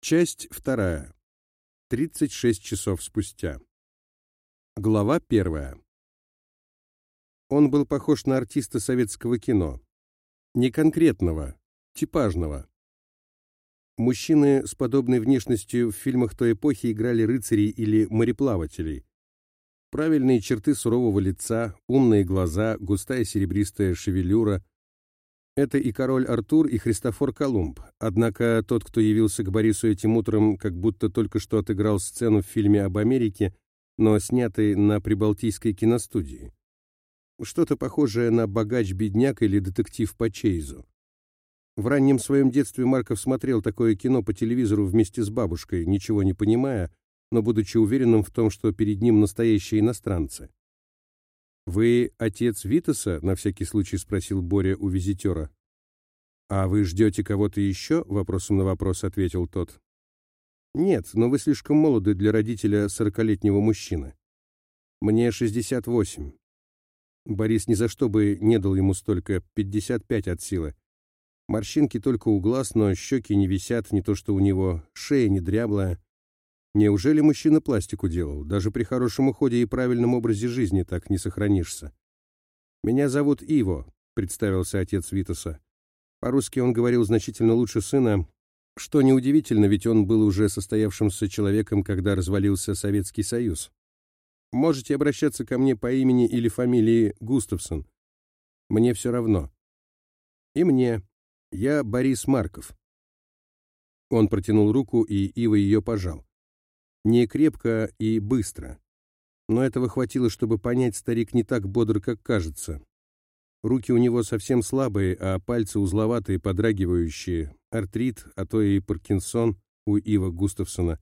Часть вторая. 36 часов спустя. Глава первая. Он был похож на артиста советского кино. Не конкретного, типажного. Мужчины с подобной внешностью в фильмах той эпохи играли рыцарей или мореплавателей. Правильные черты сурового лица, умные глаза, густая серебристая шевелюра – это и король Артур, и Христофор Колумб. Однако тот, кто явился к Борису этим утром, как будто только что отыграл сцену в фильме об Америке, но снятый на Прибалтийской киностудии. Что-то похожее на «Богач-бедняк» или «Детектив по Чейзу». В раннем своем детстве Марков смотрел такое кино по телевизору вместе с бабушкой, ничего не понимая, но будучи уверенным в том, что перед ним настоящие иностранцы. «Вы отец Витаса?» — на всякий случай спросил Боря у визитера. «А вы ждете кого-то еще?» — вопросом на вопрос ответил тот. «Нет, но вы слишком молоды для родителя сорокалетнего мужчины. Мне 68. Борис ни за что бы не дал ему столько, 55 от силы. Морщинки только у глаз, но щеки не висят, не то что у него, шея не дряблая. Неужели мужчина пластику делал? Даже при хорошем уходе и правильном образе жизни так не сохранишься. «Меня зовут Иво», — представился отец Витаса. По-русски он говорил значительно лучше сына, что неудивительно, ведь он был уже состоявшимся человеком, когда развалился Советский Союз. Можете обращаться ко мне по имени или фамилии Густавсон. Мне все равно. И мне. Я Борис Марков. Он протянул руку, и Ива ее пожал. Не крепко и быстро. Но этого хватило, чтобы понять, старик не так бодр, как кажется. Руки у него совсем слабые, а пальцы узловатые, подрагивающие. Артрит, а то и Паркинсон у Ива Густавсона.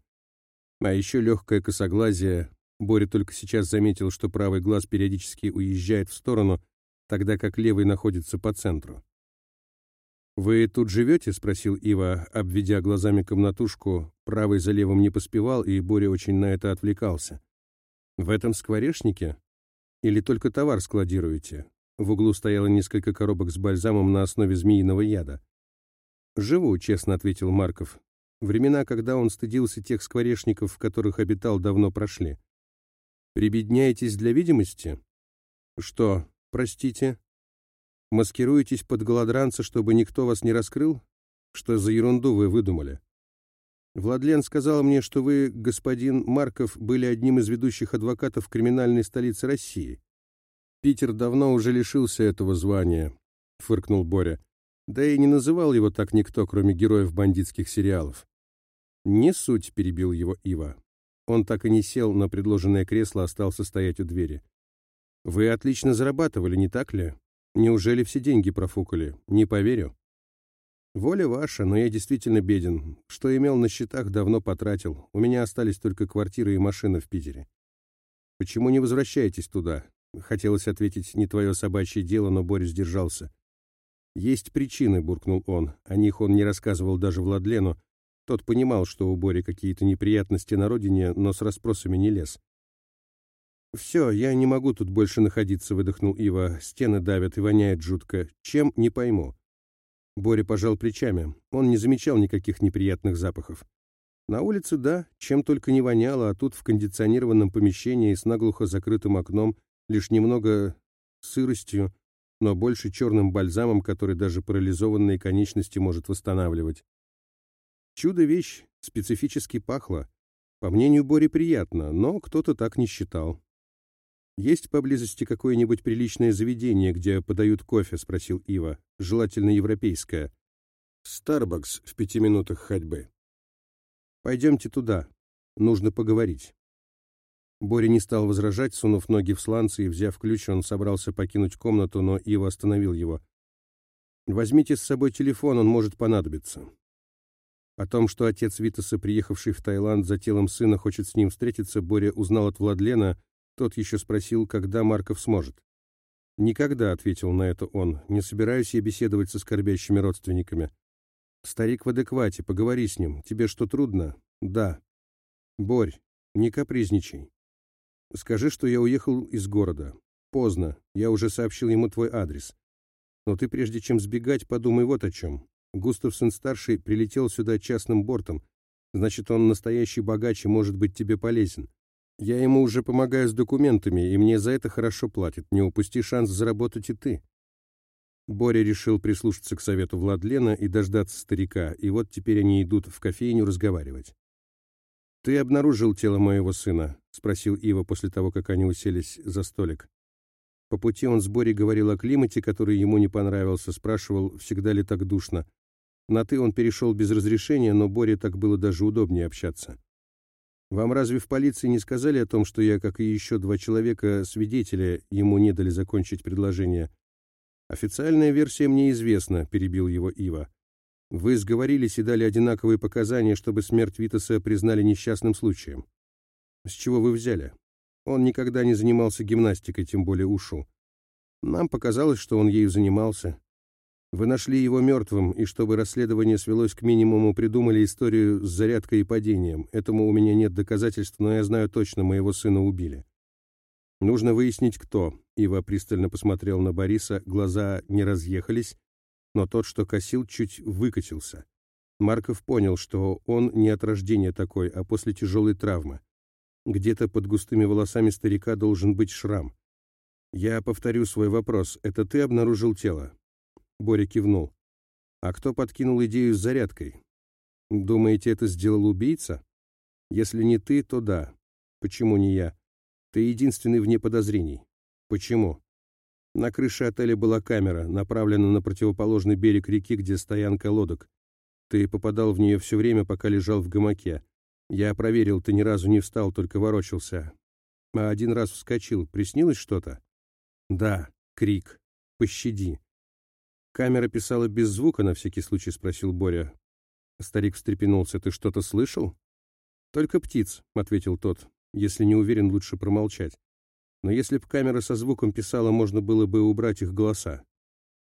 А еще легкое косоглазие. Боря только сейчас заметил, что правый глаз периодически уезжает в сторону, тогда как левый находится по центру. «Вы тут живете?» — спросил Ива, обведя глазами комнатушку. Правый за левым не поспевал, и Боря очень на это отвлекался. «В этом скворечнике? Или только товар складируете?» В углу стояло несколько коробок с бальзамом на основе змеиного яда. «Живу», — честно ответил Марков. Времена, когда он стыдился тех скворечников, в которых обитал, давно прошли. «Прибедняетесь для видимости?» «Что, простите?» Маскируетесь под голодранца, чтобы никто вас не раскрыл? Что за ерунду вы выдумали? Владлен сказал мне, что вы, господин Марков, были одним из ведущих адвокатов криминальной столицы России. Питер давно уже лишился этого звания, фыркнул Боря. Да и не называл его так никто, кроме героев бандитских сериалов. Не суть, перебил его Ива. Он так и не сел на предложенное кресло, остался стоять у двери. Вы отлично зарабатывали, не так ли? Неужели все деньги профукали? Не поверю. Воля ваша, но я действительно беден. Что имел на счетах, давно потратил. У меня остались только квартира и машина в Питере. Почему не возвращаетесь туда? Хотелось ответить, не твое собачье дело, но Борис держался. Есть причины, буркнул он. О них он не рассказывал даже Владлену. Тот понимал, что у Бори какие-то неприятности на родине, но с расспросами не лез. «Все, я не могу тут больше находиться», — выдохнул Ива. «Стены давят и воняет жутко. Чем, не пойму». Боря пожал плечами. Он не замечал никаких неприятных запахов. На улице, да, чем только не воняло, а тут в кондиционированном помещении с наглухо закрытым окном лишь немного сыростью, но больше черным бальзамом, который даже парализованные конечности может восстанавливать. Чудо-вещь, специфически пахло. По мнению Бори, приятно, но кто-то так не считал. «Есть поблизости какое-нибудь приличное заведение, где подают кофе?» — спросил Ива. «Желательно европейское». «Старбакс в пяти минутах ходьбы». «Пойдемте туда. Нужно поговорить». Боря не стал возражать, сунув ноги в сланцы и, взяв ключ, он собрался покинуть комнату, но Ива остановил его. «Возьмите с собой телефон, он может понадобиться». О том, что отец Витаса, приехавший в Таиланд за телом сына, хочет с ним встретиться, Боря узнал от Владлена, тот еще спросил, когда Марков сможет. «Никогда», — ответил на это он, — «не собираюсь я беседовать со скорбящими родственниками». «Старик в адеквате, поговори с ним. Тебе что, трудно?» «Да». «Борь, не капризничай. Скажи, что я уехал из города. Поздно, я уже сообщил ему твой адрес. Но ты прежде чем сбегать, подумай вот о чем. Густавсон-старший прилетел сюда частным бортом. Значит, он настоящий богач и может быть тебе полезен. Я ему уже помогаю с документами, и мне за это хорошо платят. Не упусти шанс заработать и ты». Боря решил прислушаться к совету Владлена и дождаться старика, и вот теперь они идут в кофейню разговаривать. «Ты обнаружил тело моего сына?» — спросил Ива после того, как они уселись за столик. По пути он с Борей говорил о климате, который ему не понравился, спрашивал, всегда ли так душно. На «ты» он перешел без разрешения, но Боре так было даже удобнее общаться. «Вам разве в полиции не сказали о том, что я, как и еще два человека, свидетеля, ему не дали закончить предложение?» «Официальная версия мне известна», — перебил его Ива. «Вы сговорились и дали одинаковые показания, чтобы смерть Витаса признали несчастным случаем. С чего вы взяли? Он никогда не занимался гимнастикой, тем более ушу. Нам показалось, что он ею занимался. Вы нашли его мертвым, и чтобы расследование свелось к минимуму, придумали историю с зарядкой и падением. Этому у меня нет доказательств, но я знаю точно, моего сына убили. Нужно выяснить, кто. Ива пристально посмотрел на Бориса, глаза не разъехались, но тот, что косил, чуть выкатился. Марков понял, что он не от рождения такой, а после тяжелой травмы. Где-то под густыми волосами старика должен быть шрам. Я повторю свой вопрос. Это ты обнаружил тело? Боря кивнул. А кто подкинул идею с зарядкой? Думаете, это сделал убийца? Если не ты, то да. Почему не я? Ты единственный вне подозрений. Почему? На крыше отеля была камера, направлена на противоположный берег реки, где стоянка лодок. Ты попадал в нее все время, пока лежал в гамаке. Я проверил, ты ни разу не встал, только ворочался. А один раз вскочил. Приснилось что-то? Да, крик. Пощади. Камера писала без звука, на всякий случай спросил Боря. Старик встрепенулся. Ты что-то слышал? Только птиц, ответил тот. Если не уверен, лучше промолчать. Но если б камера со звуком писала, можно было бы убрать их голоса.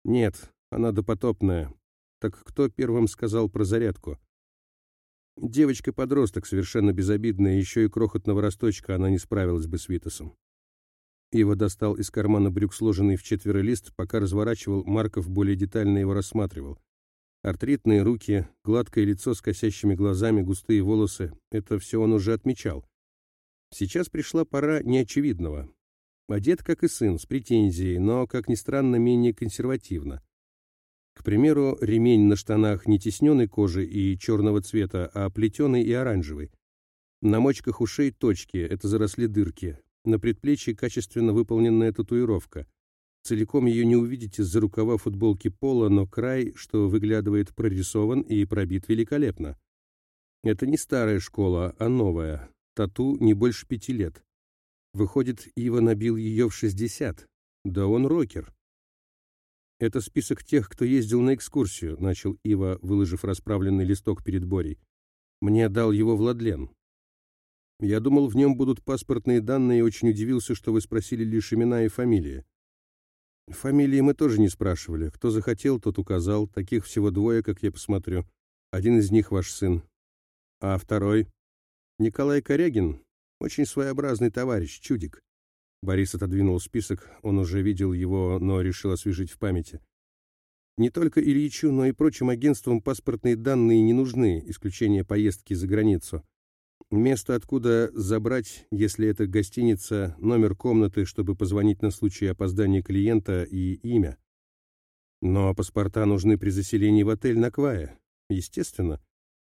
Нет, она допотопная. Так кто первым сказал про зарядку? Девочка-подросток, совершенно безобидная, еще и крохотного росточка, она не справилась бы с Витасом. Ива достал из кармана брюк сложенный в четверо лист, пока разворачивал, Марков более детально его рассматривал. Артритные руки, гладкое лицо с косящими глазами, густые волосы — это все он уже отмечал. Сейчас пришла пора неочевидного. Одет, как и сын, с претензией, но, как ни странно, менее консервативно. К примеру, ремень на штанах не тесненной кожи и черного цвета, а плетеный и оранжевый. На мочках ушей точки, это заросли дырки. На предплечье качественно выполненная татуировка. Целиком ее не увидите из-за рукава футболки пола, но край, что выглядывает, прорисован и пробит великолепно. Это не старая школа, а новая. Тату не больше пяти лет. Выходит, Ива набил ее в 60. Да он рокер. Это список тех, кто ездил на экскурсию, начал Ива, выложив расправленный листок перед Борей. Мне дал его Владлен. Я думал, в нем будут паспортные данные и очень удивился, что вы спросили лишь имена и фамилии. Фамилии мы тоже не спрашивали. Кто захотел, тот указал. Таких всего двое, как я посмотрю. Один из них ваш сын. А второй? Николай Корягин, очень своеобразный товарищ, чудик. Борис отодвинул список, он уже видел его, но решил освежить в памяти. Не только Ильичу, но и прочим агентствам паспортные данные не нужны, исключение поездки за границу. Место, откуда забрать, если это гостиница, номер комнаты, чтобы позвонить на случай опоздания клиента и имя. Но паспорта нужны при заселении в отель на Квае. Естественно.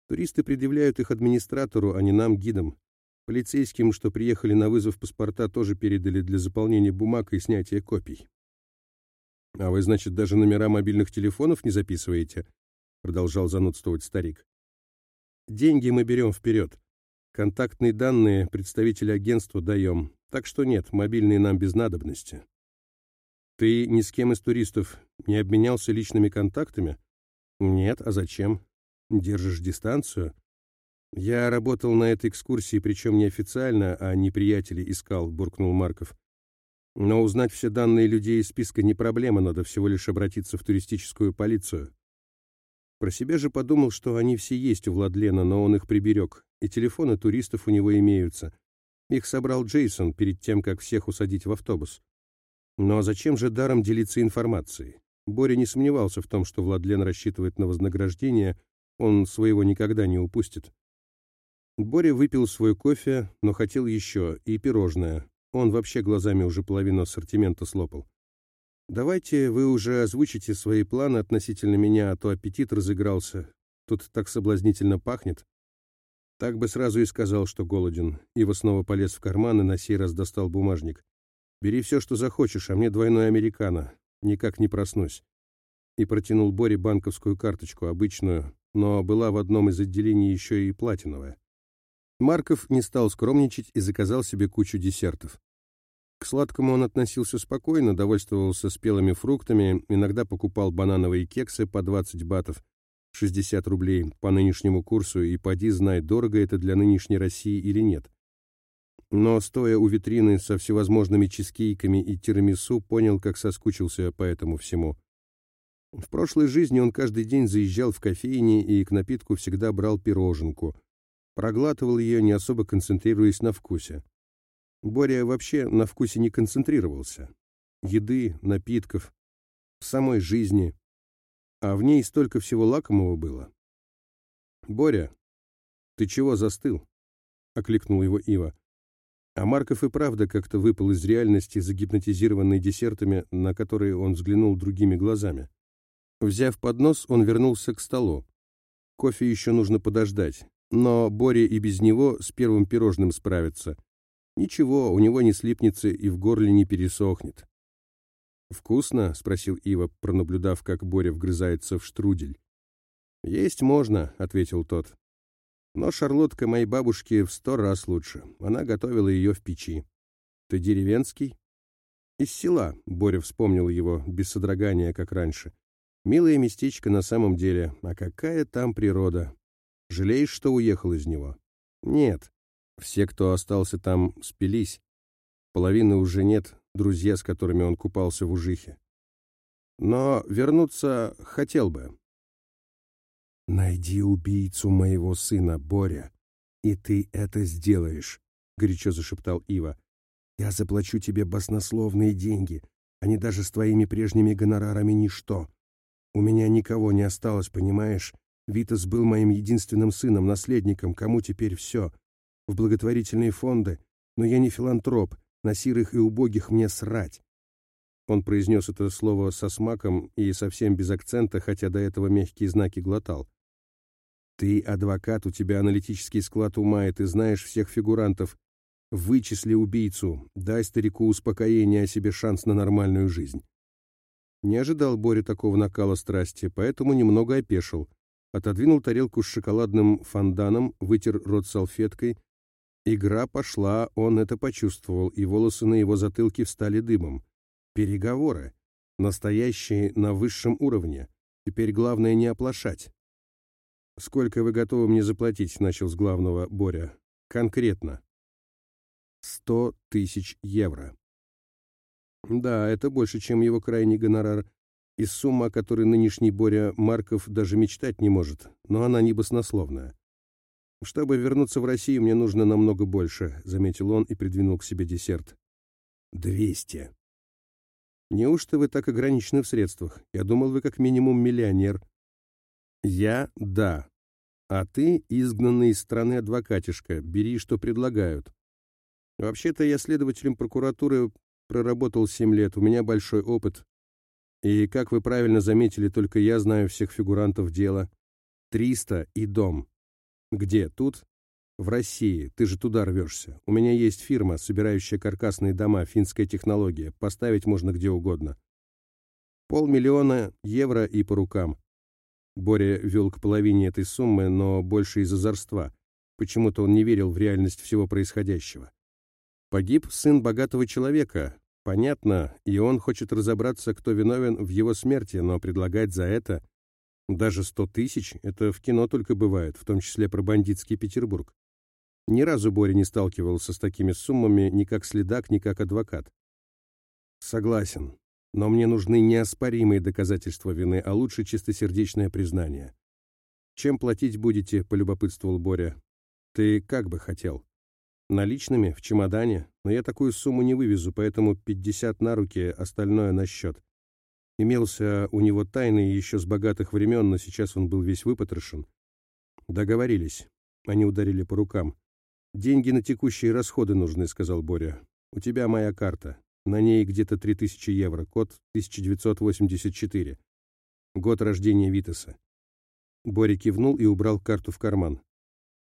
Туристы предъявляют их администратору, а не нам, гидам. Полицейским, что приехали на вызов паспорта, тоже передали для заполнения бумаг и снятия копий. «А вы, значит, даже номера мобильных телефонов не записываете?» Продолжал занудствовать старик. «Деньги мы берем вперед. Контактные данные представителя агентства даем. Так что нет, мобильные нам без надобности». «Ты ни с кем из туристов не обменялся личными контактами?» «Нет, а зачем? Держишь дистанцию?» «Я работал на этой экскурсии, причем неофициально, а не приятелей искал», — буркнул Марков. «Но узнать все данные людей из списка не проблема, надо всего лишь обратиться в туристическую полицию». Про себя же подумал, что они все есть у Владлена, но он их приберег, и телефоны туристов у него имеются. Их собрал Джейсон перед тем, как всех усадить в автобус. Но зачем же даром делиться информацией? Боря не сомневался в том, что Владлен рассчитывает на вознаграждение, он своего никогда не упустит. Боря выпил свой кофе, но хотел еще, и пирожное. Он вообще глазами уже половину ассортимента слопал. «Давайте вы уже озвучите свои планы относительно меня, а то аппетит разыгрался. Тут так соблазнительно пахнет». Так бы сразу и сказал, что голоден. Ива снова полез в карман и на сей раз достал бумажник. «Бери все, что захочешь, а мне двойной американо. Никак не проснусь». И протянул Боре банковскую карточку, обычную, но была в одном из отделений еще и платиновая. Марков не стал скромничать и заказал себе кучу десертов. Сладкому он относился спокойно, довольствовался спелыми фруктами, иногда покупал банановые кексы по 20 батов, 60 рублей по нынешнему курсу, и поди знай, дорого это для нынешней России или нет. Но, стоя у витрины со всевозможными чизкейками и тирамису, понял, как соскучился по этому всему. В прошлой жизни он каждый день заезжал в кофейни и к напитку всегда брал пироженку. Проглатывал ее, не особо концентрируясь на вкусе. Боря вообще на вкусе не концентрировался. Еды, напитков, самой жизни. А в ней столько всего лакомого было. «Боря, ты чего застыл?» — окликнул его Ива. А Марков и правда как-то выпал из реальности, загипнотизированный десертами, на которые он взглянул другими глазами. Взяв поднос, он вернулся к столу. Кофе еще нужно подождать, но Боря и без него с первым пирожным справится. Ничего, у него не слипнется и в горле не пересохнет. «Вкусно?» — спросил Ива, пронаблюдав, как Боря вгрызается в штрудель. «Есть можно», — ответил тот. «Но шарлотка моей бабушки в сто раз лучше. Она готовила ее в печи». «Ты деревенский?» «Из села», — Боря вспомнил его, без содрогания, как раньше. «Милое местечко на самом деле. А какая там природа? Жалеешь, что уехал из него?» «Нет. Все, кто остался там, спились. Половины уже нет, друзья, с которыми он купался в Ужихе. Но вернуться хотел бы. «Найди убийцу моего сына, Боря, и ты это сделаешь», — горячо зашептал Ива. «Я заплачу тебе баснословные деньги, они даже с твоими прежними гонорарами ничто. У меня никого не осталось, понимаешь? Витас был моим единственным сыном, наследником, кому теперь все. В благотворительные фонды. Но я не филантроп, на сирых и убогих мне срать. Он произнес это слово со смаком и совсем без акцента, хотя до этого мягкие знаки глотал. «Ты адвокат, у тебя аналитический склад ума, и ты знаешь всех фигурантов. Вычисли убийцу, дай старику успокоение, о себе шанс на нормальную жизнь». Не ожидал Боря такого накала страсти, поэтому немного опешил. Отодвинул тарелку с шоколадным фонданом, вытер рот салфеткой Игра пошла, он это почувствовал, и волосы на его затылке встали дымом. Переговоры. Настоящие на высшем уровне. Теперь главное не оплошать. «Сколько вы готовы мне заплатить?» — начал с главного Боря. «Конкретно». «Сто тысяч евро». Да, это больше, чем его крайний гонорар. И сумма, о которой нынешний Боря Марков даже мечтать не может, но она не баснословная. «Чтобы вернуться в Россию, мне нужно намного больше», — заметил он и придвинул к себе десерт. «Двести». «Неужто вы так ограничены в средствах? Я думал, вы как минимум миллионер». «Я — да. А ты — изгнанный из страны адвокатишка. Бери, что предлагают». «Вообще-то я следователем прокуратуры проработал семь лет, у меня большой опыт. И, как вы правильно заметили, только я знаю всех фигурантов дела. Триста и дом. «Где? Тут?» «В России. Ты же туда рвешься. У меня есть фирма, собирающая каркасные дома, финская технология. Поставить можно где угодно». «Полмиллиона евро и по рукам». Боря вел к половине этой суммы, но больше из озорства. Почему-то он не верил в реальность всего происходящего. Погиб сын богатого человека. Понятно, и он хочет разобраться, кто виновен в его смерти, но предлагать за это даже сто тысяч — это в кино только бывает, в том числе про бандитский Петербург. Ни разу Боря не сталкивался с такими суммами ни как следак, ни как адвокат. Согласен, но мне нужны неоспоримые доказательства вины, а лучше чистосердечное признание. Чем платить будете, полюбопытствовал Боря. Ты как бы хотел? Наличными, в чемодане, но я такую сумму не вывезу, поэтому 50 на руки, остальное на счет. Имелся у него тайный еще с богатых времен, но сейчас он был весь выпотрошен. Договорились. Они ударили по рукам. «Деньги на текущие расходы нужны», — сказал Боря. «У тебя моя карта. На ней где-то 3000 евро. Код 1984. Год рождения Витаса». Боря кивнул и убрал карту в карман.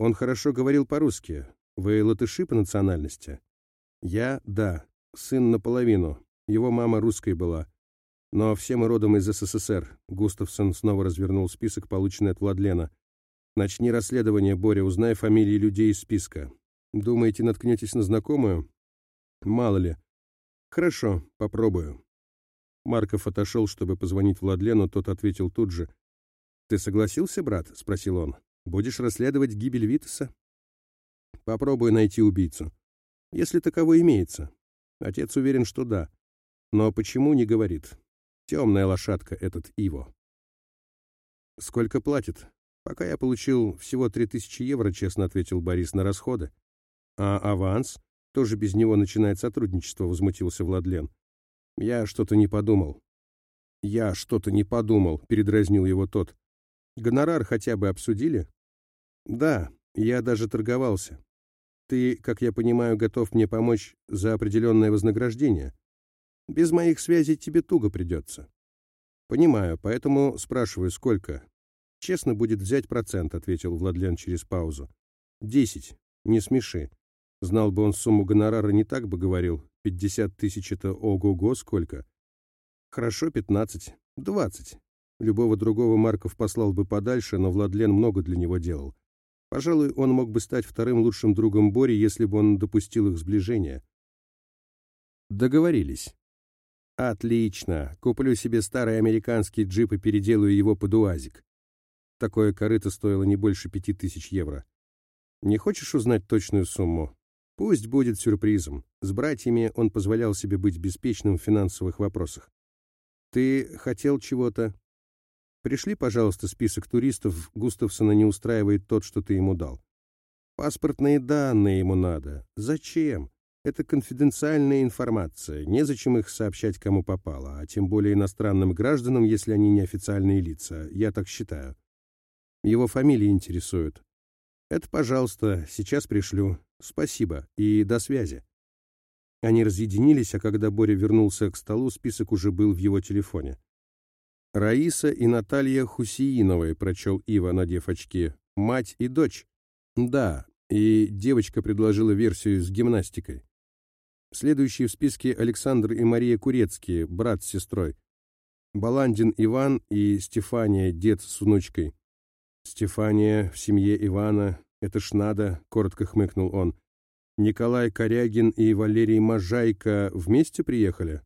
Он хорошо говорил по-русски. Вы латыши по национальности? Я — да. Сын наполовину. Его мама русской была. Но все мы родом из СССР. Густавсон снова развернул список, полученный от Владлена. Начни расследование, Боря, узнай фамилии людей из списка. Думаете, наткнетесь на знакомую? Мало ли. Хорошо, попробую. Марков отошел, чтобы позвонить Владлену, тот ответил тут же. «Ты согласился, брат?» — спросил он. Будешь расследовать гибель Витаса? Попробуй найти убийцу. Если таковой имеется. Отец уверен, что да. Но почему не говорит? Темная лошадка этот Иво. Сколько платит? Пока я получил всего 3000 евро, честно ответил Борис, на расходы. А аванс? Тоже без него начинает сотрудничество, возмутился Владлен. Я что-то не подумал. Я что-то не подумал, передразнил его тот. Гонорар хотя бы обсудили? Да, я даже торговался. Ты, как я понимаю, готов мне помочь за определенное вознаграждение? Без моих связей тебе туго придется. Понимаю, поэтому спрашиваю, сколько? Честно будет взять процент, ответил Владлен через паузу. Десять. Не смеши. Знал бы он сумму гонорара, не так бы говорил. Пятьдесят тысяч — это ого-го сколько. Хорошо, пятнадцать. Двадцать. Любого другого Марков послал бы подальше, но Владлен много для него делал. Пожалуй, он мог бы стать вторым лучшим другом Бори, если бы он допустил их сближения. Договорились. Отлично. Куплю себе старый американский джип и переделаю его под УАЗик. Такое корыто стоило не больше пяти тысяч евро. Не хочешь узнать точную сумму? Пусть будет сюрпризом. С братьями он позволял себе быть беспечным в финансовых вопросах. Ты хотел чего-то? Пришли, пожалуйста, список туристов, Густавсона не устраивает тот, что ты ему дал. Паспортные данные ему надо. Зачем? Это конфиденциальная информация, незачем их сообщать кому попало, а тем более иностранным гражданам, если они неофициальные лица, я так считаю. Его фамилия интересует. Это, пожалуйста, сейчас пришлю. Спасибо и до связи. Они разъединились, а когда Боря вернулся к столу, список уже был в его телефоне. Раиса и Наталья Хусииновой, прочел Ива, надев очки. Мать и дочь. Да, и девочка предложила версию с гимнастикой. Следующие в списке Александр и Мария Курецкие, брат с сестрой. Баландин Иван и Стефания, дед с внучкой. Стефания в семье Ивана, это ж надо, коротко хмыкнул он. Николай Корягин и Валерий Можайко вместе приехали?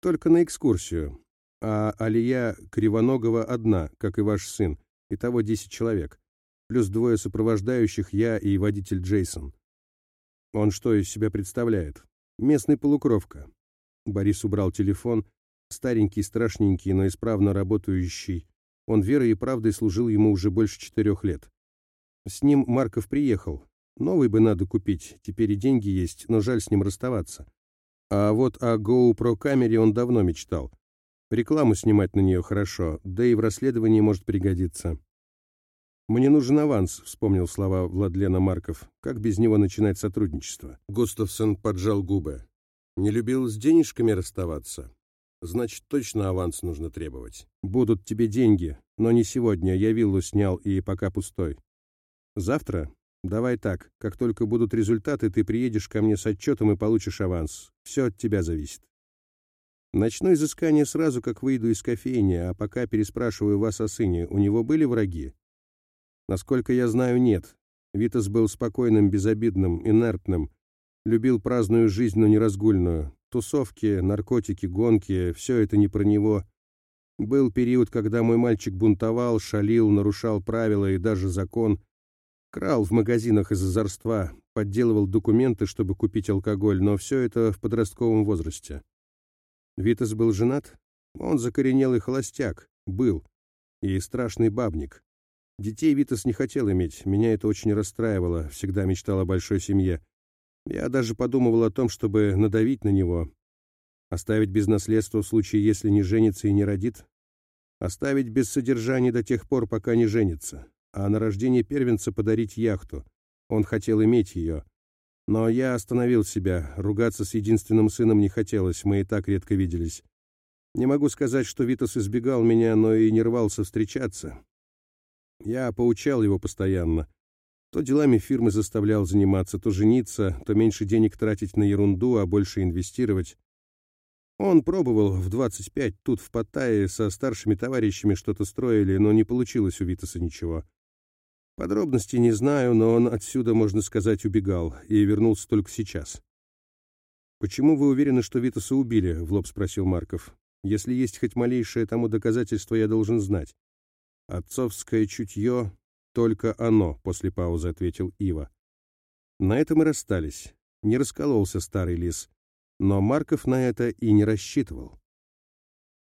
Только на экскурсию а Алия Кривоногова одна, как и ваш сын, итого десять человек, плюс двое сопровождающих я и водитель Джейсон. Он что из себя представляет? Местный полукровка. Борис убрал телефон, старенький, страшненький, но исправно работающий. Он верой и правдой служил ему уже больше четырех лет. С ним Марков приехал. Новый бы надо купить, теперь и деньги есть, но жаль с ним расставаться. А вот о GoPro камере он давно мечтал. Рекламу снимать на нее хорошо, да и в расследовании может пригодиться. «Мне нужен аванс», — вспомнил слова Владлена Марков. «Как без него начинать сотрудничество?» Густавсон поджал губы. «Не любил с денежками расставаться? Значит, точно аванс нужно требовать. Будут тебе деньги, но не сегодня, я виллу снял и пока пустой. Завтра? Давай так, как только будут результаты, ты приедешь ко мне с отчетом и получишь аванс. Все от тебя зависит». Начну изыскание сразу, как выйду из кофейни, а пока переспрашиваю вас о сыне. У него были враги? Насколько я знаю, нет. Витас был спокойным, безобидным, инертным. Любил праздную жизнь, но не разгульную. Тусовки, наркотики, гонки — все это не про него. Был период, когда мой мальчик бунтовал, шалил, нарушал правила и даже закон. Крал в магазинах из озорства, подделывал документы, чтобы купить алкоголь, но все это в подростковом возрасте. Витас был женат? Он закоренелый холостяк. Был. И страшный бабник. Детей Витас не хотел иметь. Меня это очень расстраивало. Всегда мечтал о большой семье. Я даже подумывал о том, чтобы надавить на него. Оставить без наследства в случае, если не женится и не родит. Оставить без содержания до тех пор, пока не женится. а на рождение первенца подарить яхту. Он хотел иметь ее. Но я остановил себя, ругаться с единственным сыном не хотелось, мы и так редко виделись. Не могу сказать, что Витас избегал меня, но и не рвался встречаться. Я поучал его постоянно. То делами фирмы заставлял заниматься, то жениться, то меньше денег тратить на ерунду, а больше инвестировать. Он пробовал в 25 тут в Паттайе со старшими товарищами что-то строили, но не получилось у Витаса ничего. Подробностей не знаю, но он отсюда, можно сказать, убегал и вернулся только сейчас. «Почему вы уверены, что Витаса убили?» — в лоб спросил Марков. «Если есть хоть малейшее тому доказательство, я должен знать». «Отцовское чутье — только оно», — после паузы ответил Ива. На этом и расстались. Не раскололся старый лис. Но Марков на это и не рассчитывал.